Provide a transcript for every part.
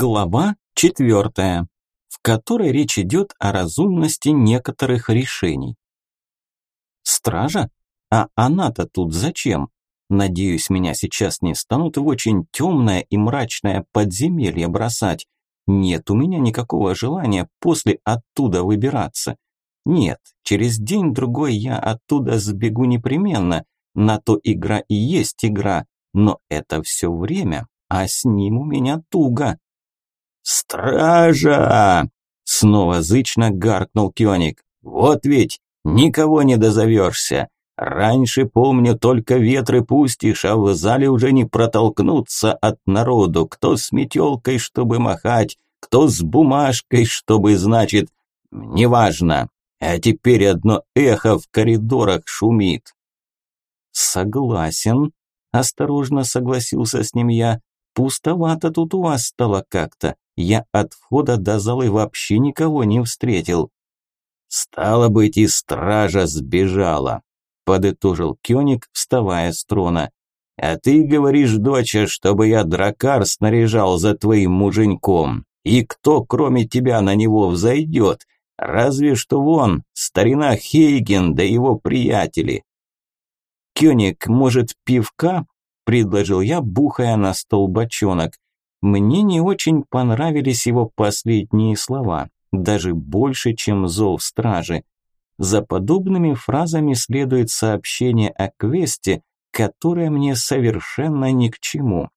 Глава четвертая, в которой речь идет о разумности некоторых решений. Стража? А она-то тут зачем? Надеюсь, меня сейчас не станут в очень темное и мрачное подземелье бросать. Нет у меня никакого желания после оттуда выбираться. Нет, через день-другой я оттуда сбегу непременно. На то игра и есть игра, но это все время, а с ним у меня туго. «Стража!» – снова зычно гаркнул Кёник. «Вот ведь никого не дозовешься. Раньше, помню, только ветры пустишь, а в зале уже не протолкнуться от народу. Кто с метелкой, чтобы махать, кто с бумажкой, чтобы, значит, неважно. А теперь одно эхо в коридорах шумит». «Согласен», – осторожно согласился с ним я. «Пустовато тут у вас стало как-то я от входа до залы вообще никого не встретил. «Стало быть, и стража сбежала», – подытожил Кёник, вставая с трона. «А ты говоришь, доча, чтобы я дракар снаряжал за твоим муженьком. И кто, кроме тебя, на него взойдет? Разве что вон, старина Хейген да его приятели». «Кёник, может, пивка?» – предложил я, бухая на стол бочонок. Мне не очень понравились его последние слова, даже больше, чем зов стражи. За подобными фразами следует сообщение о квесте, которое мне совершенно ни к чему.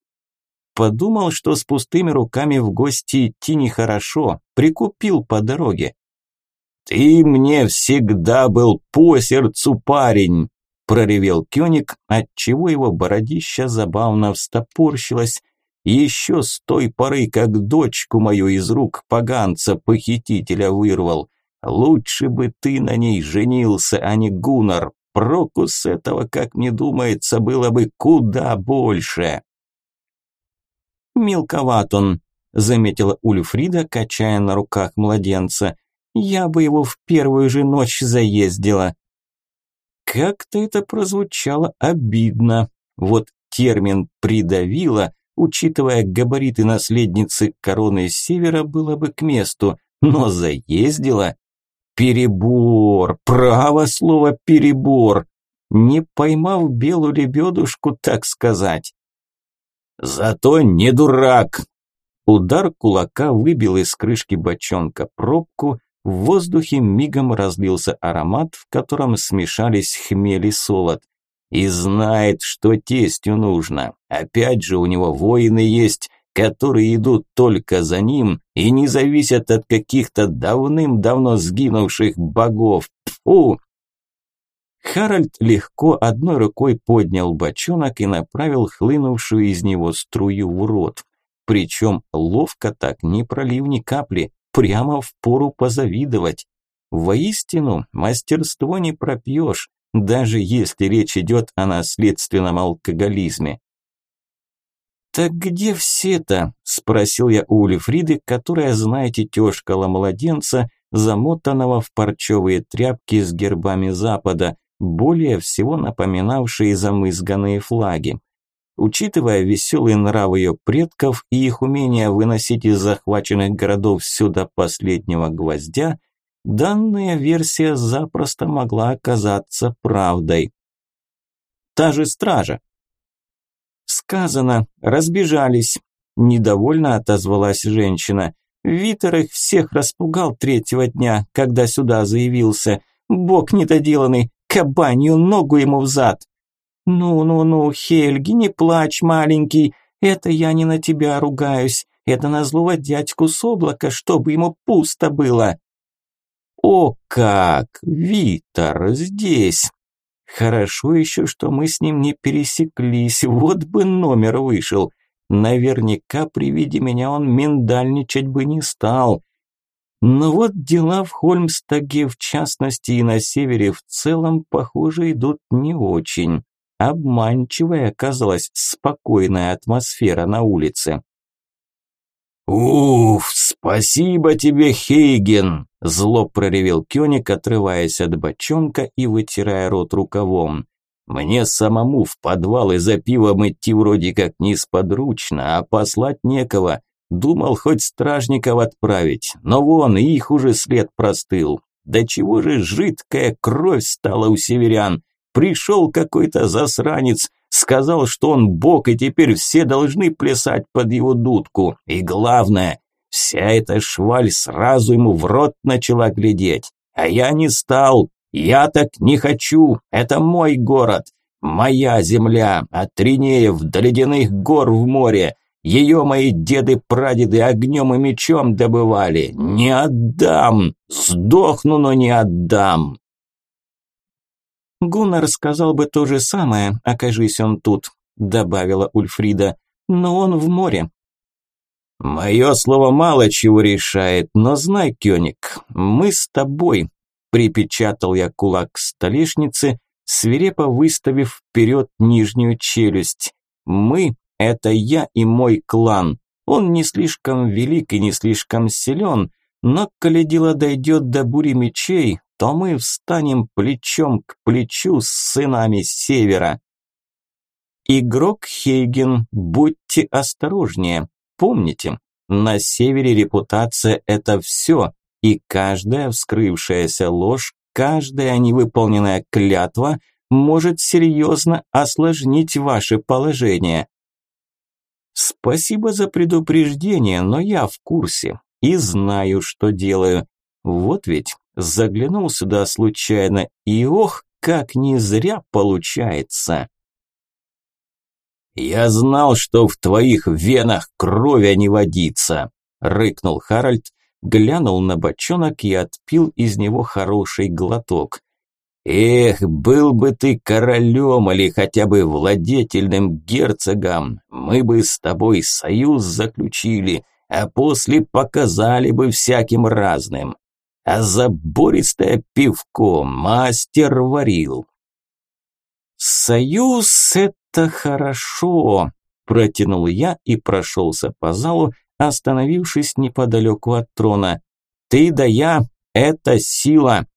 Подумал, что с пустыми руками в гости идти нехорошо, прикупил по дороге. «Ты мне всегда был по сердцу парень!» проревел Кёник, отчего его бородища забавно встопорщилась, еще с той поры, как дочку мою из рук поганца-похитителя вырвал. Лучше бы ты на ней женился, а не Гуннар. Проку с этого, как мне думается, было бы куда больше. Мелковат он, заметила Ульфрида, качая на руках младенца. Я бы его в первую же ночь заездила. Как-то это прозвучало обидно. Вот термин «придавило» учитывая габариты наследницы короны Севера, было бы к месту, но заездила. Перебор, право слово перебор, не поймав белую лебедушку, так сказать. Зато не дурак. Удар кулака выбил из крышки бочонка пробку, в воздухе мигом разлился аромат, в котором смешались хмель и солод и знает, что тестю нужно. Опять же, у него воины есть, которые идут только за ним и не зависят от каких-то давным-давно сгинувших богов. Фу! Харальд легко одной рукой поднял бочонок и направил хлынувшую из него струю в рот. Причем ловко так, не пролив ни капли, прямо в пору позавидовать. Воистину, мастерство не пропьешь, даже если речь идет о наследственном алкоголизме. «Так где все-то?» – спросил я у Ульфриды, которая, знаете, тёшкала младенца, замотанного в парчевые тряпки с гербами Запада, более всего напоминавшие замызганные флаги. Учитывая веселый нрав ее предков и их умение выносить из захваченных городов до последнего гвоздя, данная версия запросто могла оказаться правдой. Та же стража. Сказано, разбежались. Недовольно отозвалась женщина. Витер их всех распугал третьего дня, когда сюда заявился. Бог недоделанный, кабанью ногу ему взад. «Ну-ну-ну, Хельги, не плачь, маленький, это я не на тебя ругаюсь, это на злого дядьку с облака, чтобы ему пусто было». «О как! Витар здесь!» Хорошо еще, что мы с ним не пересеклись, вот бы номер вышел. Наверняка при виде меня он миндальничать бы не стал. Но вот дела в Хольмстаге, в частности и на севере в целом, похоже, идут не очень. Обманчивая оказалась спокойная атмосфера на улице. «Уф, спасибо тебе, Хейген!» Зло проревел Кёник, отрываясь от бочонка и вытирая рот рукавом. «Мне самому в подвал и за пивом идти вроде как несподручно, а послать некого. Думал хоть стражников отправить, но вон их уже след простыл. Да чего же жидкая кровь стала у северян? Пришел какой-то засранец, сказал, что он бог, и теперь все должны плясать под его дудку. И главное, вся эта шваль сразу ему в рот начала глядеть. А я не стал. Я так не хочу. Это мой город. Моя земля, от Тринеев до ледяных гор в море. Ее мои деды-прадеды огнем и мечом добывали. Не отдам! Сдохну, но не отдам!» Гуннар сказал бы то же самое, окажись он тут, добавила Ульфрида. Но он в море. Мое слово мало чего решает, но знай, Кёник, мы с тобой, припечатал я кулак к столешнице, свирепо выставив вперед нижнюю челюсть. Мы – это я и мой клан. Он не слишком велик и не слишком силен, но коли дело дойдет до бури мечей, то мы встанем плечом к плечу с сынами Севера. Игрок Хейген, будьте осторожнее. Помните, на Севере репутация – это все, и каждая вскрывшаяся ложь, каждая невыполненная клятва может серьезно осложнить ваше положение. Спасибо за предупреждение, но я в курсе и знаю, что делаю. Вот ведь заглянул сюда случайно, и ох, как не зря получается. «Я знал, что в твоих венах крови не водится», – рыкнул Харальд, глянул на бочонок и отпил из него хороший глоток. «Эх, был бы ты королем или хотя бы владетельным герцогом, мы бы с тобой союз заключили, а после показали бы всяким разным а забористое пивко мастер варил. «Союз – это хорошо», – протянул я и прошелся по залу, остановившись неподалеку от трона. «Ты да я – это сила».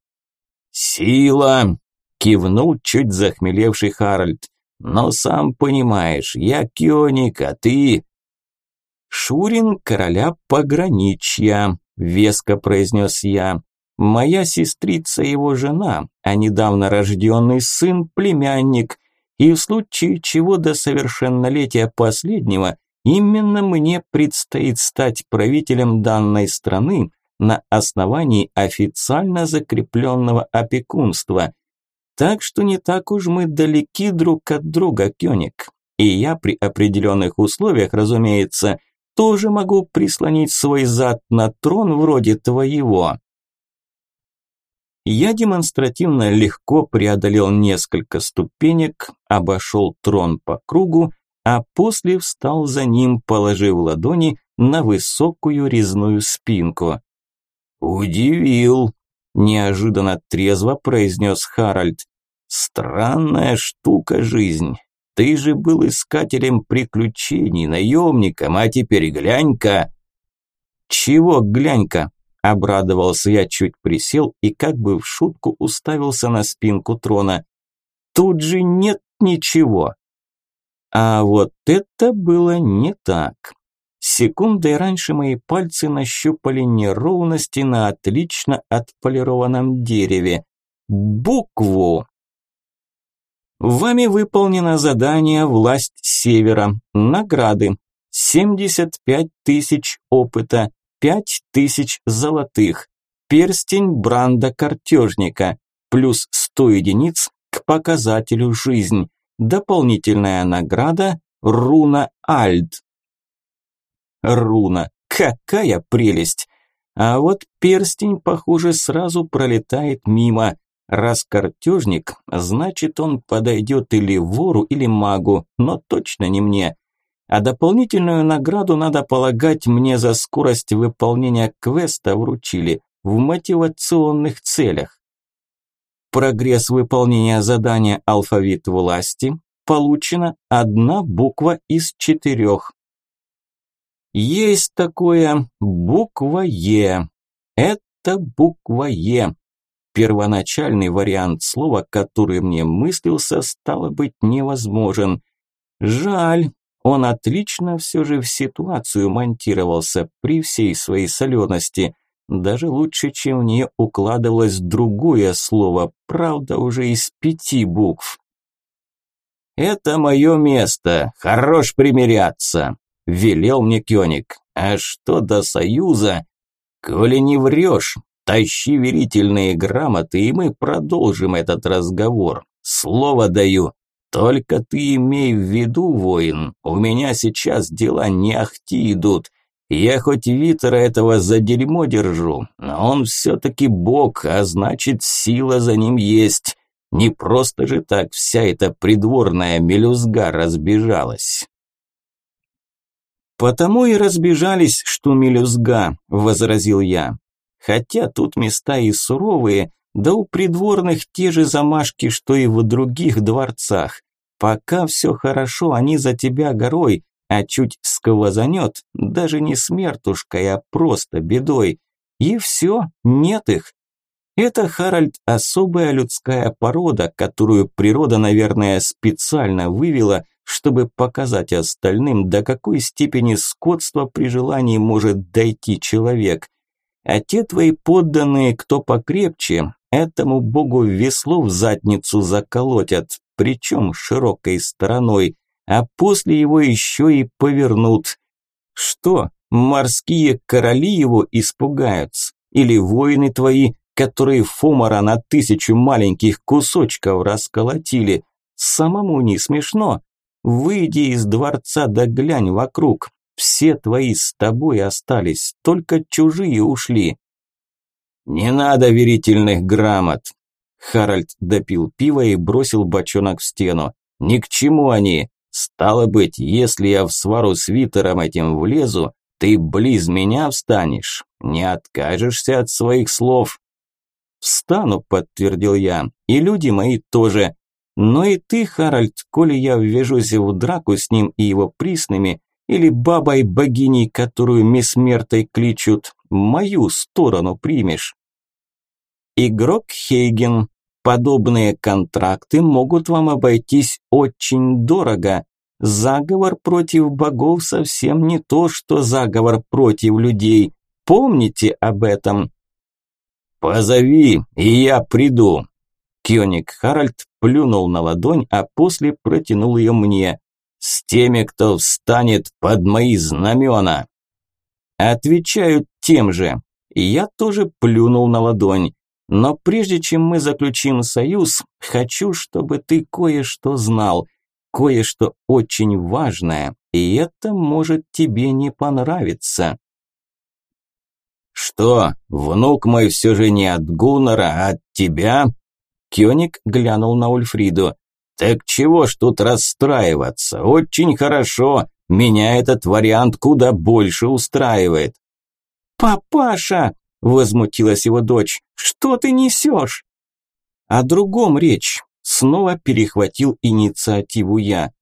«Сила!» – кивнул чуть захмелевший Харальд. «Но сам понимаешь, я кионик, а ты...» «Шурин короля пограничья», веско произнес я. Моя сестрица его жена, а недавно рожденный сын племянник, и в случае чего до совершеннолетия последнего именно мне предстоит стать правителем данной страны на основании официально закрепленного опекунства. Так что не так уж мы далеки друг от друга, Кёник. И я при определенных условиях, разумеется, тоже могу прислонить свой зад на трон вроде твоего. Я демонстративно легко преодолел несколько ступенек, обошел трон по кругу, а после встал за ним, положив ладони на высокую резную спинку. «Удивил», – неожиданно трезво произнес Харальд. «Странная штука жизнь. Ты же был искателем приключений, наемником, а теперь глянь-ка». «Чего глянь-ка?» – обрадовался я, чуть присел и как бы в шутку уставился на спинку трона. «Тут же нет ничего». А вот это было не так. Секундой раньше мои пальцы нащупали неровности на отлично отполированном дереве. Букву. Вами выполнено задание «Власть Севера». Награды. 75 тысяч опыта, 5 тысяч золотых. Перстень бранда картежника. Плюс 100 единиц к показателю «Жизнь». Дополнительная награда «Руна Альд». Руна. Какая прелесть! А вот перстень, похоже, сразу пролетает мимо. Раз картежник, значит он подойдет или вору, или магу, но точно не мне. А дополнительную награду, надо полагать, мне за скорость выполнения квеста вручили в мотивационных целях. Прогресс выполнения задания «Алфавит власти» получена одна буква из четырех. Есть такое буква «Е». Это буква «Е». Первоначальный вариант слова, который мне мыслился, стало быть невозможен. Жаль, Он отлично все же в ситуацию монтировался при всей своей солености. Даже лучше, чем в нее укладывалось другое слово, правда уже из пяти букв. «Это мое место, хорош примиряться», – велел мне Кёник. «А что до союза? Коли не врешь, тащи верительные грамоты, и мы продолжим этот разговор. Слово даю, только ты имей в виду, воин, у меня сейчас дела не ахти идут. Я хоть Витера этого за дерьмо держу, но он все-таки бог, а значит сила за ним есть. Не просто же так вся эта придворная мелюзга разбежалась. «Потому и разбежались, что мелюзга», – возразил я. «Хотя тут места и суровые, да у придворных те же замашки, что и в других дворцах. Пока все хорошо, они за тебя горой, а чуть сквозанет, даже не смертушкой, а просто бедой. И все, нет их. Это, Харальд, особая людская порода, которую природа, наверное, специально вывела, чтобы показать остальным, до какой степени скотства при желании может дойти человек. А те твои подданные, кто покрепче, этому богу весло в задницу заколотят, причем широкой стороной, а после его еще и повернут. Что, морские короли его испугаются? Или воины твои, которые Фомара на тысячу маленьких кусочков расколотили? Самому не смешно. Выйди из дворца да глянь вокруг. Все твои с тобой остались, только чужие ушли. Не надо верительных грамот, Харальд допил пиво и бросил бочонок в стену. «Ни к чему они. Стало быть, если я в свару с Витером этим влезу, ты близ меня встанешь. Не откажешься от своих слов». «Встану», – подтвердил я, – «и люди мои тоже. Но и ты, Харальд, коли я ввяжусь в драку с ним и его присными, или бабой-богиней, которую Месмертой кличут, мою сторону примешь». Игрок Хейген. Подобные контракты могут вам обойтись очень дорого. Заговор против богов совсем не то, что заговор против людей. Помните об этом. Позови, и я приду. Кёник Харальд плюнул на ладонь, а после протянул ее мне. С теми, кто встанет под мои знамена. Отвечаю тем же. Я тоже плюнул на ладонь. Но прежде чем мы заключим союз, хочу, чтобы ты кое-что знал, кое-что очень важное, и это может тебе не понравиться. Что, внук мой все же не от Гуннера, а от тебя? Кёник глянул на Ульфриду. Так чего ж тут расстраиваться? Очень хорошо. Меня этот вариант куда больше устраивает. Папаша, Возмутилась его дочь. «Что ты несешь?» «О другом речь», – снова перехватил инициативу я.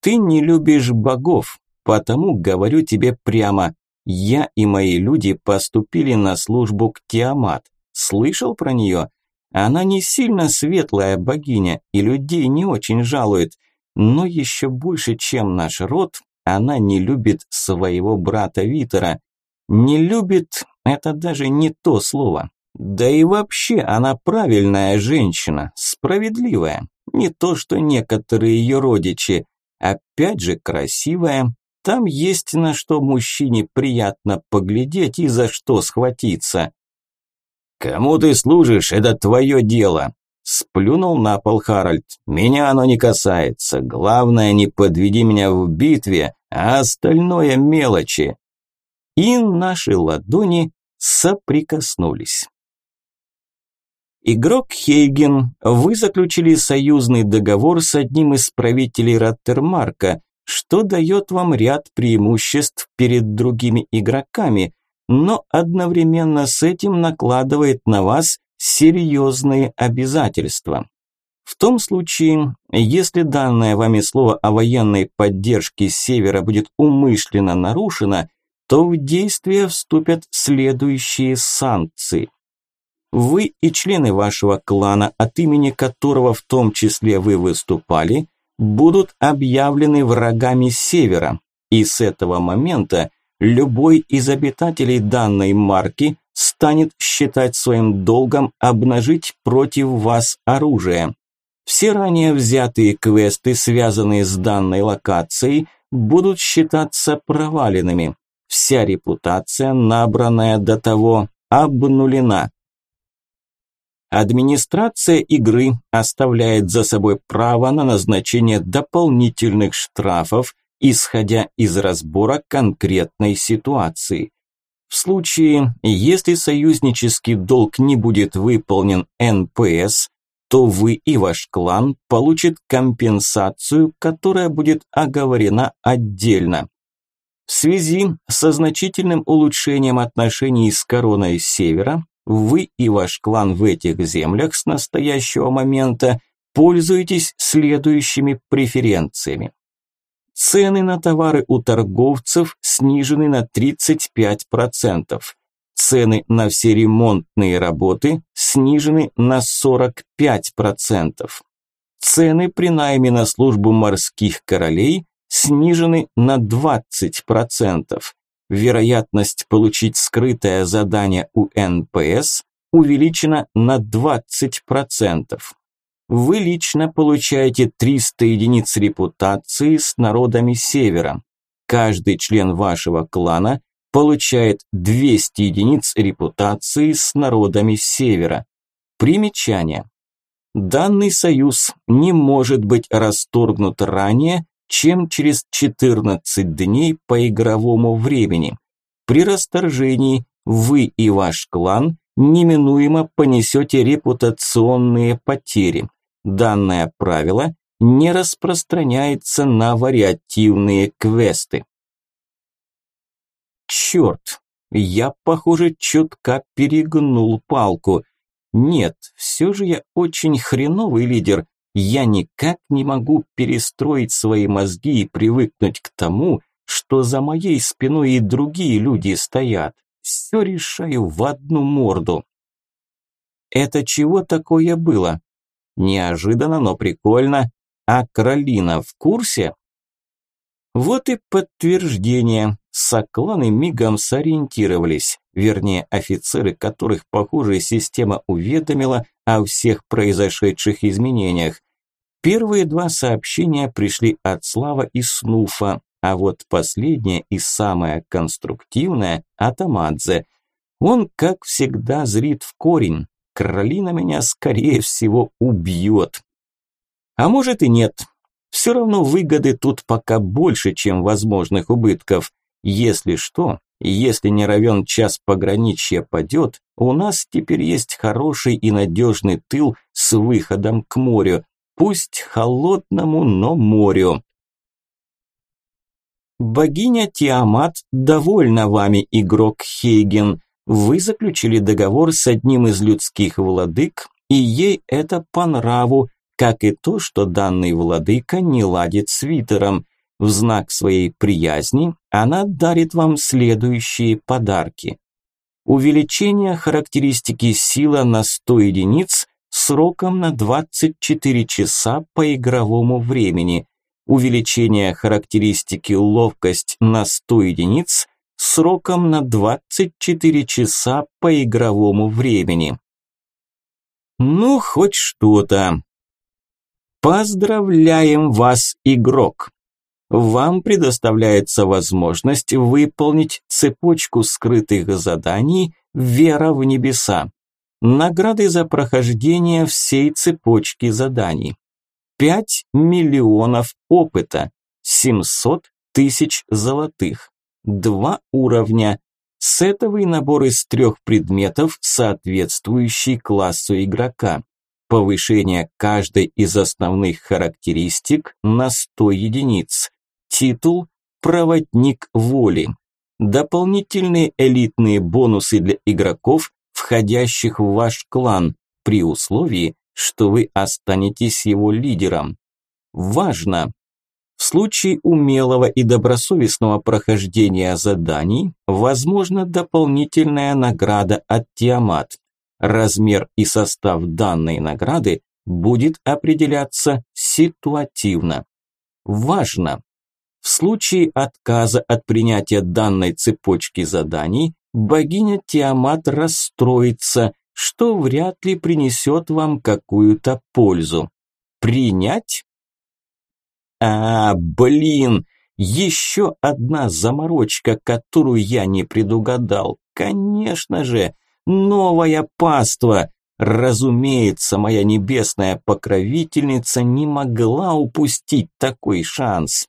«Ты не любишь богов, потому говорю тебе прямо. Я и мои люди поступили на службу к Тиамат. Слышал про нее? Она не сильно светлая богиня и людей не очень жалует, но еще больше, чем наш род, она не любит своего брата Витера. Не любит – это даже не то слово. Да и вообще она правильная женщина, справедливая. Не то, что некоторые ее родичи. Опять же красивая. Там есть на что мужчине приятно поглядеть и за что схватиться. «Кому ты служишь, это твое дело», – сплюнул на пол Харальд. «Меня оно не касается. Главное, не подведи меня в битве, а остальное мелочи» и наши ладони соприкоснулись. Игрок Хейген, вы заключили союзный договор с одним из правителей Раттермарка, что дает вам ряд преимуществ перед другими игроками, но одновременно с этим накладывает на вас серьезные обязательства. В том случае, если данное вами слово о военной поддержке Севера будет умышленно нарушено – то в действие вступят следующие санкции. Вы и члены вашего клана, от имени которого в том числе вы выступали, будут объявлены врагами Севера, и с этого момента любой из обитателей данной марки станет считать своим долгом обнажить против вас оружие. Все ранее взятые квесты, связанные с данной локацией, будут считаться проваленными. Вся репутация, набранная до того, обнулена. Администрация игры оставляет за собой право на назначение дополнительных штрафов, исходя из разбора конкретной ситуации. В случае, если союзнический долг не будет выполнен НПС, то вы и ваш клан получат компенсацию, которая будет оговорена отдельно. В связи со значительным улучшением отношений с короной Севера, вы и ваш клан в этих землях с настоящего момента пользуетесь следующими преференциями. Цены на товары у торговцев снижены на 35%. Цены на все ремонтные работы снижены на 45%. Цены при найме на службу морских королей снижены на 20%. Вероятность получить скрытое задание у НПС увеличена на 20%. Вы лично получаете 300 единиц репутации с народами Севера. Каждый член вашего клана получает 200 единиц репутации с народами Севера. Примечание. Данный союз не может быть расторгнут ранее, чем через 14 дней по игровому времени. При расторжении вы и ваш клан неминуемо понесете репутационные потери. Данное правило не распространяется на вариативные квесты. Черт, я, похоже, чутка перегнул палку. Нет, все же я очень хреновый лидер. Я никак не могу перестроить свои мозги и привыкнуть к тому, что за моей спиной и другие люди стоят. Все решаю в одну морду. Это чего такое было? Неожиданно, но прикольно. А Кролина в курсе? Вот и подтверждение. Сокланы мигом сориентировались, вернее офицеры, которых, похоже, система уведомила о всех произошедших изменениях. Первые два сообщения пришли от Слава и Снуфа, а вот последнее и самое конструктивное – от Амадзе. Он, как всегда, зрит в корень, Кролина меня, скорее всего, убьет. А может и нет. Все равно выгоды тут пока больше, чем возможных убытков. Если что, если не равен час пограничья падет, у нас теперь есть хороший и надежный тыл с выходом к морю. Пусть холодному, но морю. Богиня Тиамат довольна вами, игрок Хейген. Вы заключили договор с одним из людских владык, и ей это по нраву, как и то, что данный владыка не ладит с Витером. В знак своей приязни она дарит вам следующие подарки. Увеличение характеристики сила на 100 единиц сроком на 24 часа по игровому времени. Увеличение характеристики ловкость на 100 единиц сроком на 24 часа по игровому времени. Ну, хоть что-то. Поздравляем вас, игрок! Вам предоставляется возможность выполнить цепочку скрытых заданий «Вера в небеса». Награды за прохождение всей цепочки заданий. 5 миллионов опыта, 700 тысяч золотых. Два уровня. Сетовый набор из трех предметов, соответствующий классу игрока. Повышение каждой из основных характеристик на 100 единиц. Титул «Проводник воли». Дополнительные элитные бонусы для игроков, входящих в ваш клан, при условии, что вы останетесь его лидером. Важно! В случае умелого и добросовестного прохождения заданий возможна дополнительная награда от Тиамат. Размер и состав данной награды будет определяться ситуативно. Важно! В случае отказа от принятия данной цепочки заданий, богиня Тиамат расстроится, что вряд ли принесет вам какую-то пользу. Принять? А, блин, еще одна заморочка, которую я не предугадал. Конечно же, новая паства. Разумеется, моя небесная покровительница не могла упустить такой шанс.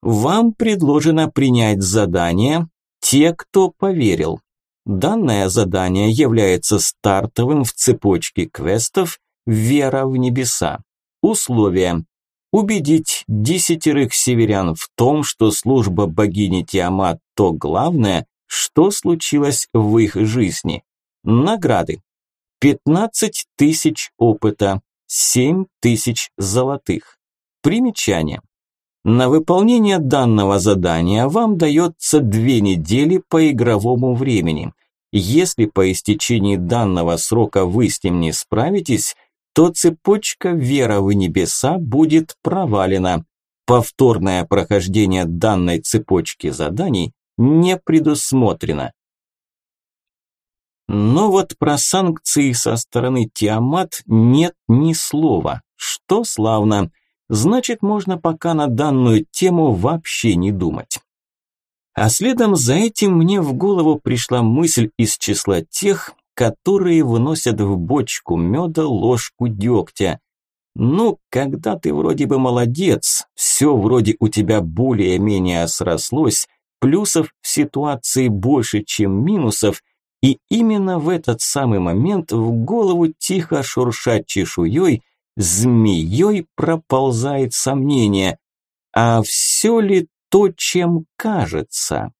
Вам предложено принять задание «Те, кто поверил». Данное задание является стартовым в цепочке квестов «Вера в небеса». Условия. Убедить десятерых северян в том, что служба богини Тиамат – то главное, что случилось в их жизни. Награды. 15 тысяч опыта, 7 тысяч золотых. Примечание. На выполнение данного задания вам дается две недели по игровому времени. Если по истечении данного срока вы с ним не справитесь, то цепочка «Вера в небеса» будет провалена. Повторное прохождение данной цепочки заданий не предусмотрено. Но вот про санкции со стороны Тиамат нет ни слова, что славно. Значит, можно пока на данную тему вообще не думать. А следом за этим мне в голову пришла мысль из числа тех, которые выносят в бочку меда ложку дегтя. Ну, когда ты вроде бы молодец, все вроде у тебя более-менее срослось, плюсов в ситуации больше, чем минусов, и именно в этот самый момент в голову тихо шуршать чешуей, змеей проползает сомнение. А все ли то, чем кажется?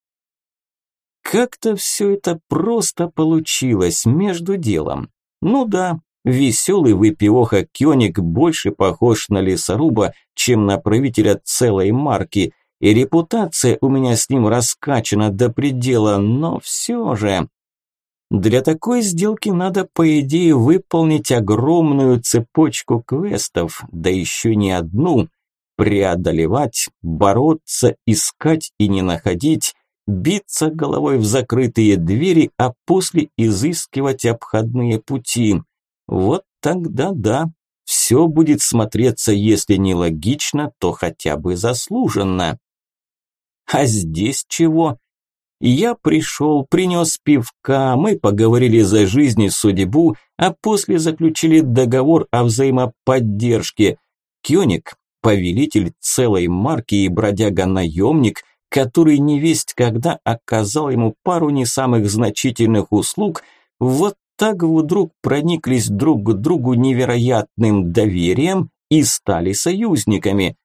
Как-то все это просто получилось между делом. Ну да, веселый выпивоха Кёник больше похож на лесоруба, чем на правителя целой марки, и репутация у меня с ним раскачана до предела, но все же... Для такой сделки надо, по идее, выполнить огромную цепочку квестов, да еще не одну, преодолевать, бороться, искать и не находить, биться головой в закрытые двери, а после изыскивать обходные пути. Вот тогда да, все будет смотреться, если не логично, то хотя бы заслуженно. А здесь чего? Я пришел, принес пивка, мы поговорили за жизнь и судьбу, а после заключили договор о взаимоподдержке. Кёник, повелитель целой марки и бродяга-наемник, который невесть когда оказал ему пару не самых значительных услуг, вот так вдруг прониклись друг к другу невероятным доверием и стали союзниками.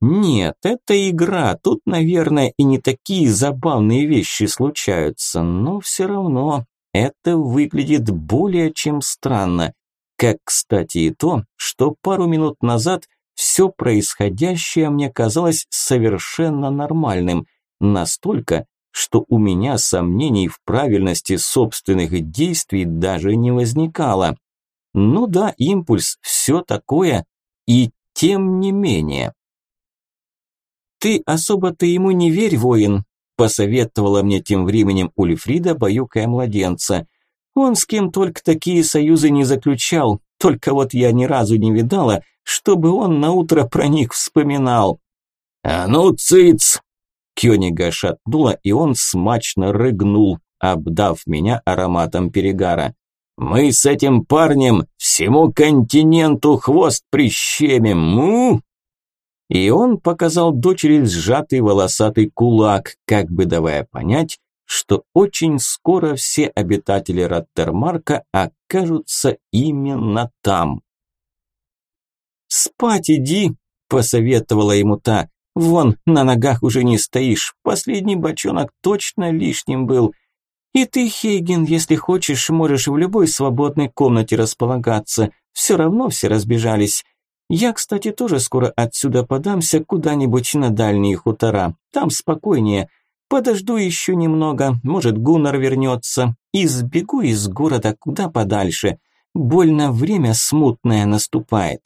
Нет, это игра, тут, наверное, и не такие забавные вещи случаются, но все равно это выглядит более чем странно. Как, кстати, и то, что пару минут назад все происходящее мне казалось совершенно нормальным, настолько, что у меня сомнений в правильности собственных действий даже не возникало. Ну да, импульс, все такое, и тем не менее. «Ты особо-то ему не верь, воин», посоветовала мне тем временем Ульфрида, баюкая младенца. «Он с кем только такие союзы не заключал, только вот я ни разу не видала, чтобы он на утро про них вспоминал. «А ну, цыц!» Кёнига шатнула, и он смачно рыгнул, обдав меня ароматом перегара. «Мы с этим парнем всему континенту хвост прищемим, му!» И он показал дочери сжатый волосатый кулак, как бы давая понять, что очень скоро все обитатели Роттермарка окажутся именно там. «Спать иди», – посоветовала ему та. «Вон, на ногах уже не стоишь, последний бочонок точно лишним был. И ты, Хейген, если хочешь, можешь в любой свободной комнате располагаться, все равно все разбежались. Я, кстати, тоже скоро отсюда подамся куда-нибудь на дальние хутора, там спокойнее». Подожду еще немного, может, Гуннар вернется, и сбегу из города куда подальше. Больно время смутное наступает.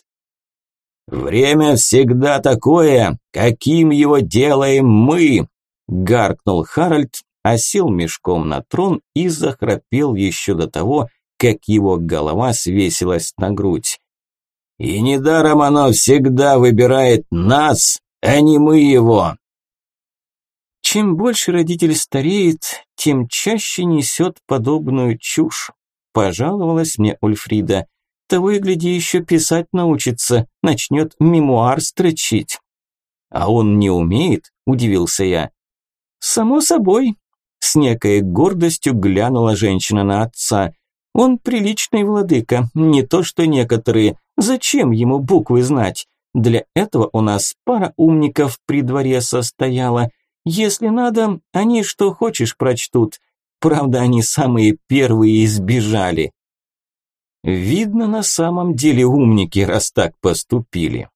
«Время всегда такое, каким его делаем мы!» Гаркнул Харальд, осел мешком на трон и захрапел еще до того, как его голова свесилась на грудь. «И недаром оно всегда выбирает нас, а не мы его!» Чем больше родитель стареет, тем чаще несет подобную чушь, пожаловалась мне Ульфрида. Того и гляди еще писать научится, начнет мемуар строчить. А он не умеет, удивился я. Само собой, с некой гордостью глянула женщина на отца. Он приличный владыка, не то что некоторые. Зачем ему буквы знать? Для этого у нас пара умников при дворе состояла. Если надо, они что хочешь прочтут. Правда, они самые первые избежали. Видно, на самом деле умники, раз так поступили.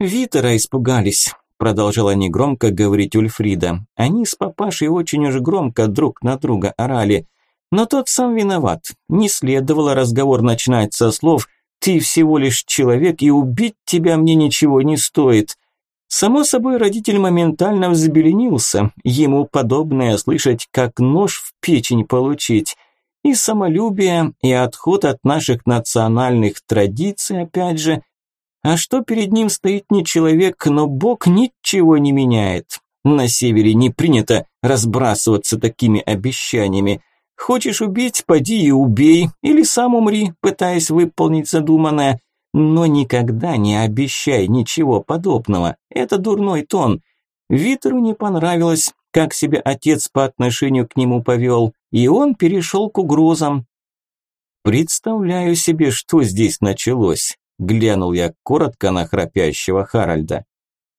Витера испугались, продолжала негромко говорить Ульфрида. Они с папашей очень уж громко друг на друга орали. Но тот сам виноват. Не следовало разговор начинать со слов «ты всего лишь человек, и убить тебя мне ничего не стоит». Само собой, родитель моментально взбеленился. Ему подобное слышать, как нож в печень получить. И самолюбие, и отход от наших национальных традиций, опять же. А что перед ним стоит не человек, но Бог ничего не меняет. На севере не принято разбрасываться такими обещаниями. Хочешь убить, поди и убей, или сам умри, пытаясь выполнить задуманное. Но никогда не обещай ничего подобного. Это дурной тон. Витеру не понравилось, как себя отец по отношению к нему повел, и он перешел к угрозам. «Представляю себе, что здесь началось», – глянул я коротко на храпящего Харальда.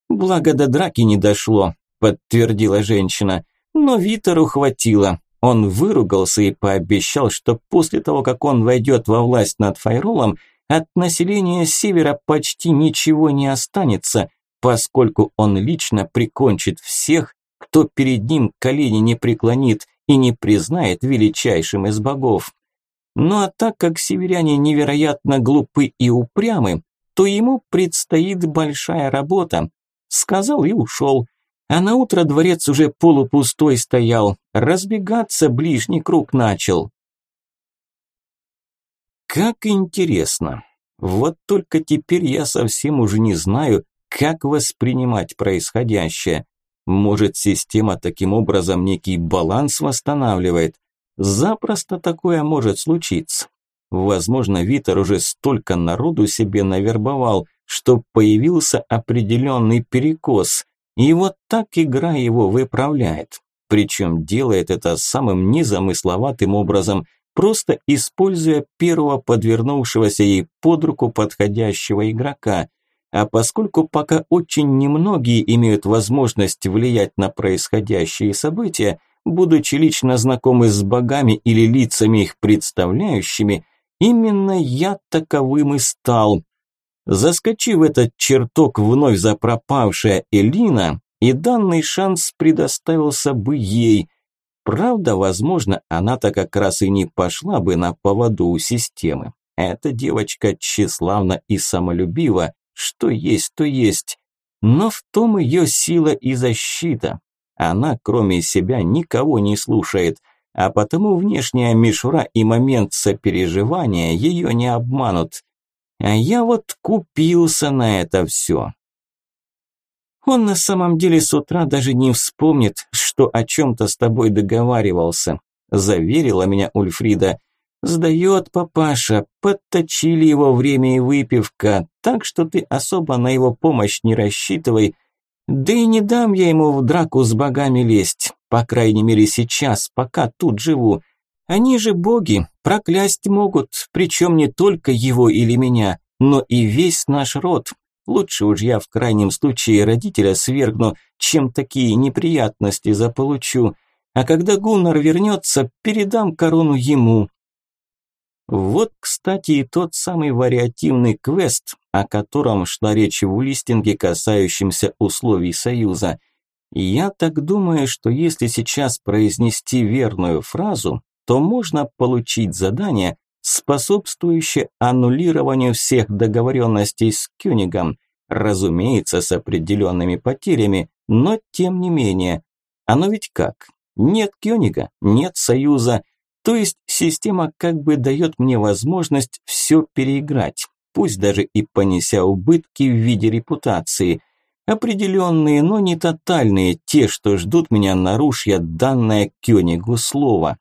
«Благо до драки не дошло», – подтвердила женщина, – «но Витеру хватило. Он выругался и пообещал, что после того, как он войдет во власть над Файролом, от населения Севера почти ничего не останется, поскольку он лично прикончит всех, кто перед ним колени не преклонит и не признает величайшим из богов. Ну а так как северяне невероятно глупы и упрямы, то ему предстоит большая работа. Сказал и ушел. А на утро дворец уже полупустой стоял, разбегаться ближний круг начал. Как интересно. Вот только теперь я совсем уже не знаю, как воспринимать происходящее. Может, система таким образом некий баланс восстанавливает? Запросто такое может случиться. Возможно, Витер уже столько народу себе навербовал, что появился определенный перекос. И вот так игра его выправляет. Причем делает это самым незамысловатым образом, просто используя первого подвернувшегося ей под руку подходящего игрока. А поскольку пока очень немногие имеют возможность влиять на происходящие события, будучи лично знакомы с богами или лицами их представляющими, именно я таковым и стал. Заскочив этот чертог вновь запропавшая Элина, и данный шанс предоставился бы ей. Правда, возможно, она-то как раз и не пошла бы на поводу у системы. Эта девочка тщеславна и самолюбива, что есть, то есть. Но в том ее сила и защита. Она, кроме себя, никого не слушает, а потому внешняя мишура и момент сопереживания ее не обманут. А я вот купился на это все. Он на самом деле с утра даже не вспомнит, что о чем-то с тобой договаривался, заверила меня Ульфрида. Сдает папаша, подточили его время и выпивка, так что ты особо на его помощь не рассчитывай. Да и не дам я ему в драку с богами лезть, по крайней мере сейчас, пока тут живу. Они же боги, проклясть могут, причем не только его или меня, но и весь наш род. Лучше уж я в крайнем случае родителя свергну, чем такие неприятности заполучу. А когда Гуннар вернется, передам корону ему, вот, кстати, и тот самый вариативный квест, о котором шла речь в листинге, касающемся условий союза. Я так думаю, что если сейчас произнести верную фразу, то можно получить задание, способствующее аннулированию всех договоренностей с Кёнигом, разумеется, с определенными потерями, но тем не менее. Оно ведь как? Нет Кёнига, нет союза, то есть система как бы дает мне возможность все переиграть, пусть даже и понеся убытки в виде репутации. Определенные, но не тотальные, те, что ждут меня, нарушья данное Кёнигу слово.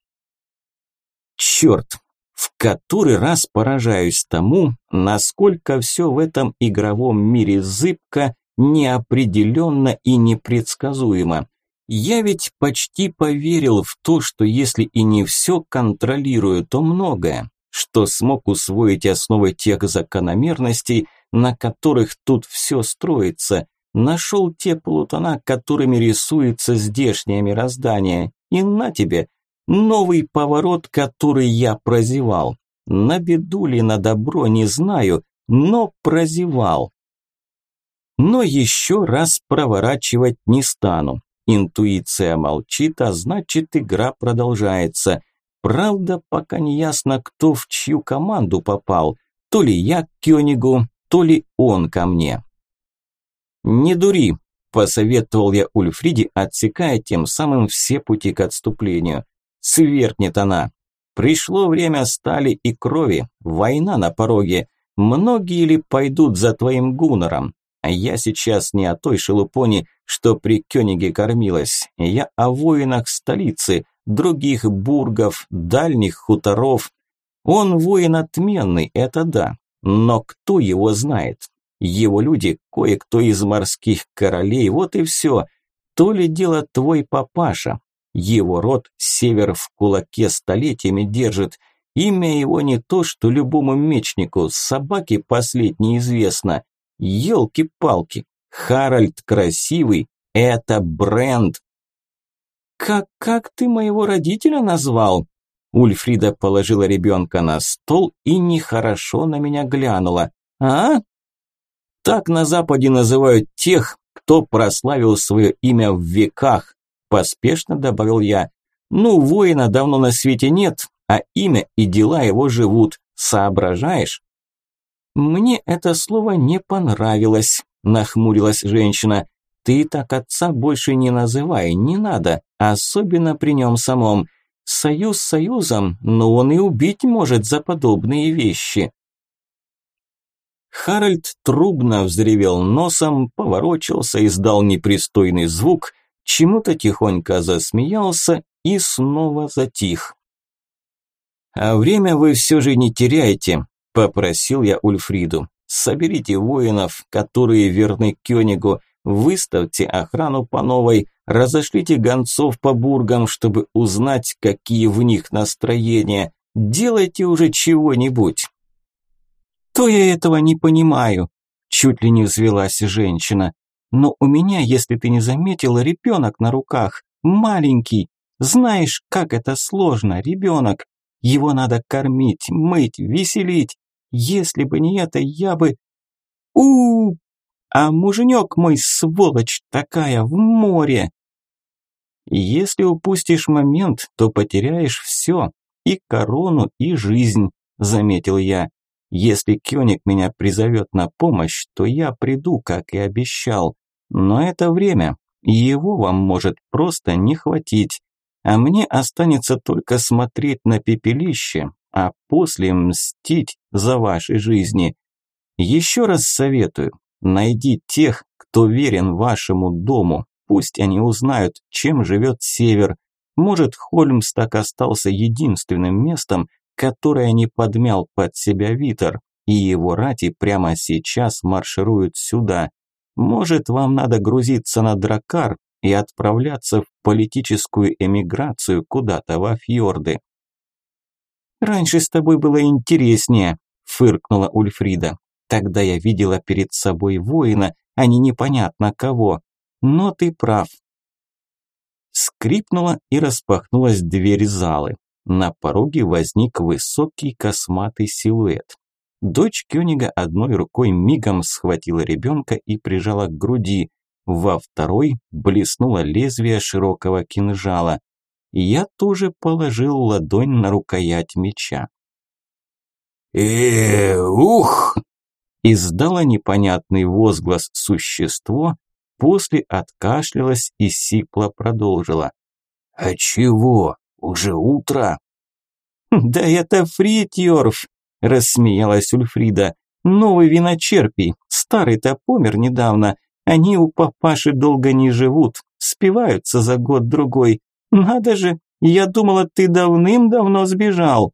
Черт, в который раз поражаюсь тому, насколько все в этом игровом мире зыбко, неопределенно и непредсказуемо. Я ведь почти поверил в то, что если и не все контролирую, то многое, что смог усвоить основы тех закономерностей, на которых тут все строится, нашел те полутона, которыми рисуется здешнее мироздание, и на тебе, новый поворот, который я прозевал. На беду ли, на добро, не знаю, но прозевал. Но еще раз проворачивать не стану. Интуиция молчит, а значит игра продолжается. Правда, пока не ясно, кто в чью команду попал. То ли я к Кёнигу, то ли он ко мне. «Не дури», – посоветовал я Ульфриде, отсекая тем самым все пути к отступлению. «Сверкнет она. Пришло время стали и крови, война на пороге. Многие ли пойдут за твоим гунором? А я сейчас не о той шелупоне, что при Кёниге кормилась. Я о воинах столицы, других бургов, дальних хуторов. Он воин отменный, это да. Но кто его знает? Его люди, кое-кто из морских королей, вот и все. То ли дело твой папаша. Его род север в кулаке столетиями держит. Имя его не то, что любому мечнику, собаке последнее известно. Ёлки-палки, Харальд красивый – это бренд. Как, как ты моего родителя назвал? Ульфрида положила ребенка на стол и нехорошо на меня глянула. А? Так на Западе называют тех, кто прославил свое имя в веках, поспешно добавил я. Ну, воина давно на свете нет, а имя и дела его живут. Соображаешь? «Мне это слово не понравилось», – нахмурилась женщина. «Ты так отца больше не называй, не надо, особенно при нем самом. Союз союзом, но он и убить может за подобные вещи». Харальд трубно взревел носом, поворочился, издал непристойный звук, чему-то тихонько засмеялся и снова затих. «А время вы все же не теряете», Попросил я Ульфриду. Соберите воинов, которые верны Кёнигу, выставьте охрану по новой, разошлите гонцов по бургам, чтобы узнать, какие в них настроения. Делайте уже чего-нибудь. То я этого не понимаю, чуть ли не взвелась женщина. Но у меня, если ты не заметила, ребенок на руках, маленький. Знаешь, как это сложно, ребенок. Его надо кормить, мыть, веселить. Если бы не это, я бы... у, -у, А муженек мой, сволочь такая, в море! Если упустишь момент, то потеряешь все, и корону, и жизнь, заметил я. Если Кёник меня призовет на помощь, то я приду, как и обещал. Но это время, его вам может просто не хватить. А мне останется только смотреть на пепелище, а после мстить за ваши жизни. Еще раз советую, найди тех, кто верен вашему дому, пусть они узнают, чем живет Север. Может, Хольмс так остался единственным местом, которое не подмял под себя Витер, и его рати прямо сейчас маршируют сюда. Может, вам надо грузиться на дракар и отправляться в политическую эмиграцию куда-то во фьорды. «Раньше с тобой было интереснее», – фыркнула Ульфрида. «Тогда я видела перед собой воина, а не непонятно кого. Но ты прав». Скрипнула и распахнулась дверь залы. На пороге возник высокий косматый силуэт. Дочь Кёнига одной рукой мигом схватила ребенка и прижала к груди, во второй блеснуло лезвие широкого кинжала я тоже положил ладонь на рукоять меча. э ух!» Издало непонятный возглас существо, после откашлялась и сипло продолжила. «А чего? Уже утро?» «Да это Фритьорф!» – рассмеялась Ульфрида. «Новый виночерпий, старый-то помер недавно. Они у папаши долго не живут, спиваются за год-другой. Надо же, я думала, ты давным-давно сбежал».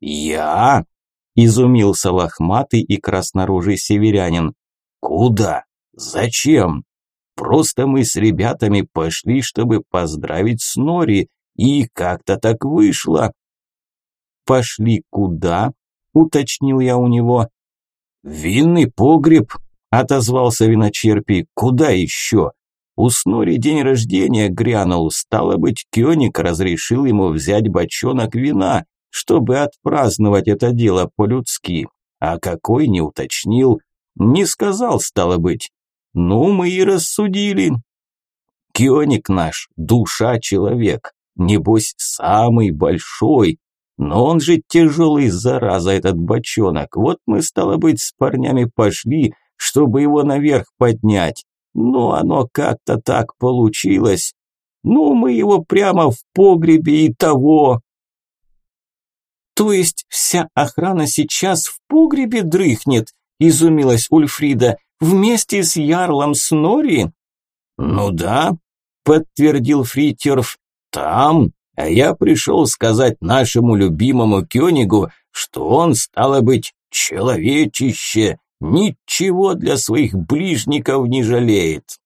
«Я?» – изумился лохматый и красноружий северянин. «Куда? Зачем? Просто мы с ребятами пошли, чтобы поздравить с Нори, и как-то так вышло». «Пошли куда?» – уточнил я у него. «Винный погреб», – отозвался виночерпий. «Куда еще? У Снори день рождения грянул, стало быть, Кёник разрешил ему взять бочонок вина, чтобы отпраздновать это дело по-людски. А какой не уточнил, не сказал, стало быть. Ну, мы и рассудили. Кёник наш, душа человек, небось, самый большой, но он же тяжелый, зараза, этот бочонок. Вот мы, стало быть, с парнями пошли, чтобы его наверх поднять. Ну, оно как-то так получилось. Ну, мы его прямо в погребе и того. То есть вся охрана сейчас в погребе дрыхнет, изумилась Ульфрида, вместе с ярлом Снори? Ну да, подтвердил Фритьерф. Там, а я пришел сказать нашему любимому Кёнигу, что он, стало быть, человечище, Ничего для своих ближников не жалеет.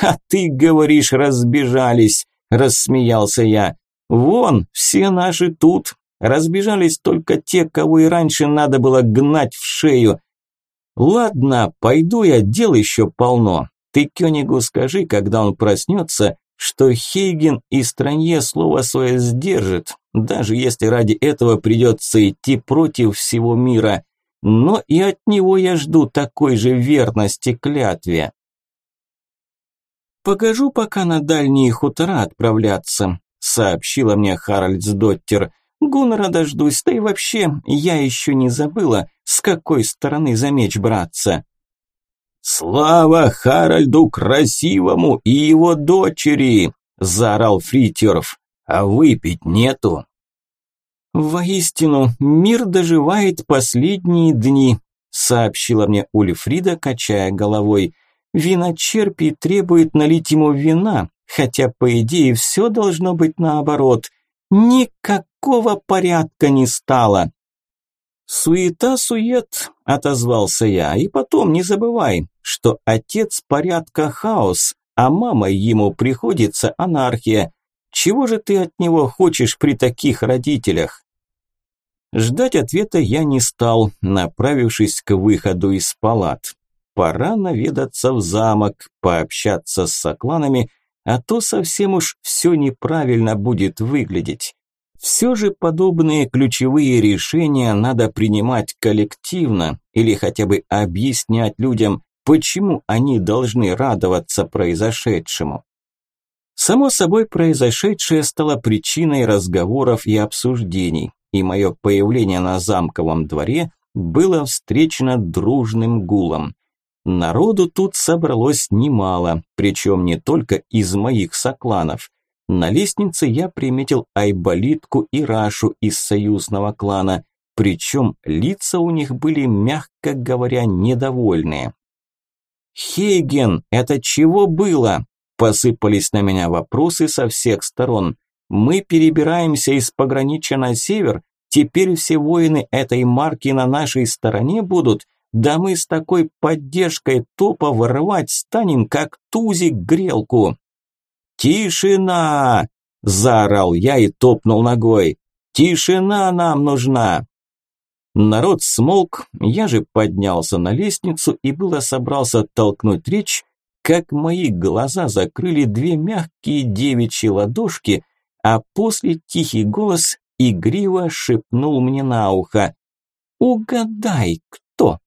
А ты говоришь, разбежались, рассмеялся я. Вон, все наши тут. Разбежались только те, кого и раньше надо было гнать в шею. Ладно, пойду я, дел еще полно. Ты Кёнигу скажи, когда он проснется, что Хейген и Странье слово свое сдержит, даже если ради этого придется идти против всего мира но и от него я жду такой же верности клятве. «Покажу пока на дальние хутора отправляться», – сообщила мне Харальдсдоттер. «Гуннера дождусь, да и вообще, я еще не забыла, с какой стороны за меч браться». «Слава Харальду Красивому и его дочери!» – заорал Фритеров. «А выпить нету?» «Воистину, мир доживает последние дни», – сообщила мне Ульфрида, качая головой. «Виночерпий требует налить ему вина, хотя, по идее, все должно быть наоборот. Никакого порядка не стало». «Суета-сует», – отозвался я, – «и потом не забывай, что отец порядка хаос, а мама ему приходится анархия. Чего же ты от него хочешь при таких родителях?» Ждать ответа я не стал, направившись к выходу из палат. Пора наведаться в замок, пообщаться с сокланами, а то совсем уж все неправильно будет выглядеть. Все же подобные ключевые решения надо принимать коллективно или хотя бы объяснять людям, почему они должны радоваться произошедшему. Само собой, произошедшее стало причиной разговоров и обсуждений и мое появление на замковом дворе было встречено дружным гулом. Народу тут собралось немало, причем не только из моих сокланов. На лестнице я приметил Айболитку и Рашу из союзного клана, причем лица у них были, мягко говоря, недовольные. «Хейген, это чего было?» Посыпались на меня вопросы со всех сторон. Мы перебираемся из пограничья на север, теперь все воины этой марки на нашей стороне будут, да мы с такой поддержкой топа ворвать станем, как тузик грелку. «Тишина!» – заорал я и топнул ногой. «Тишина нам нужна!» Народ смолк, я же поднялся на лестницу и было собрался толкнуть речь, как мои глаза закрыли две мягкие девичьи ладошки, а после тихий голос игриво шепнул мне на ухо. «Угадай, кто?»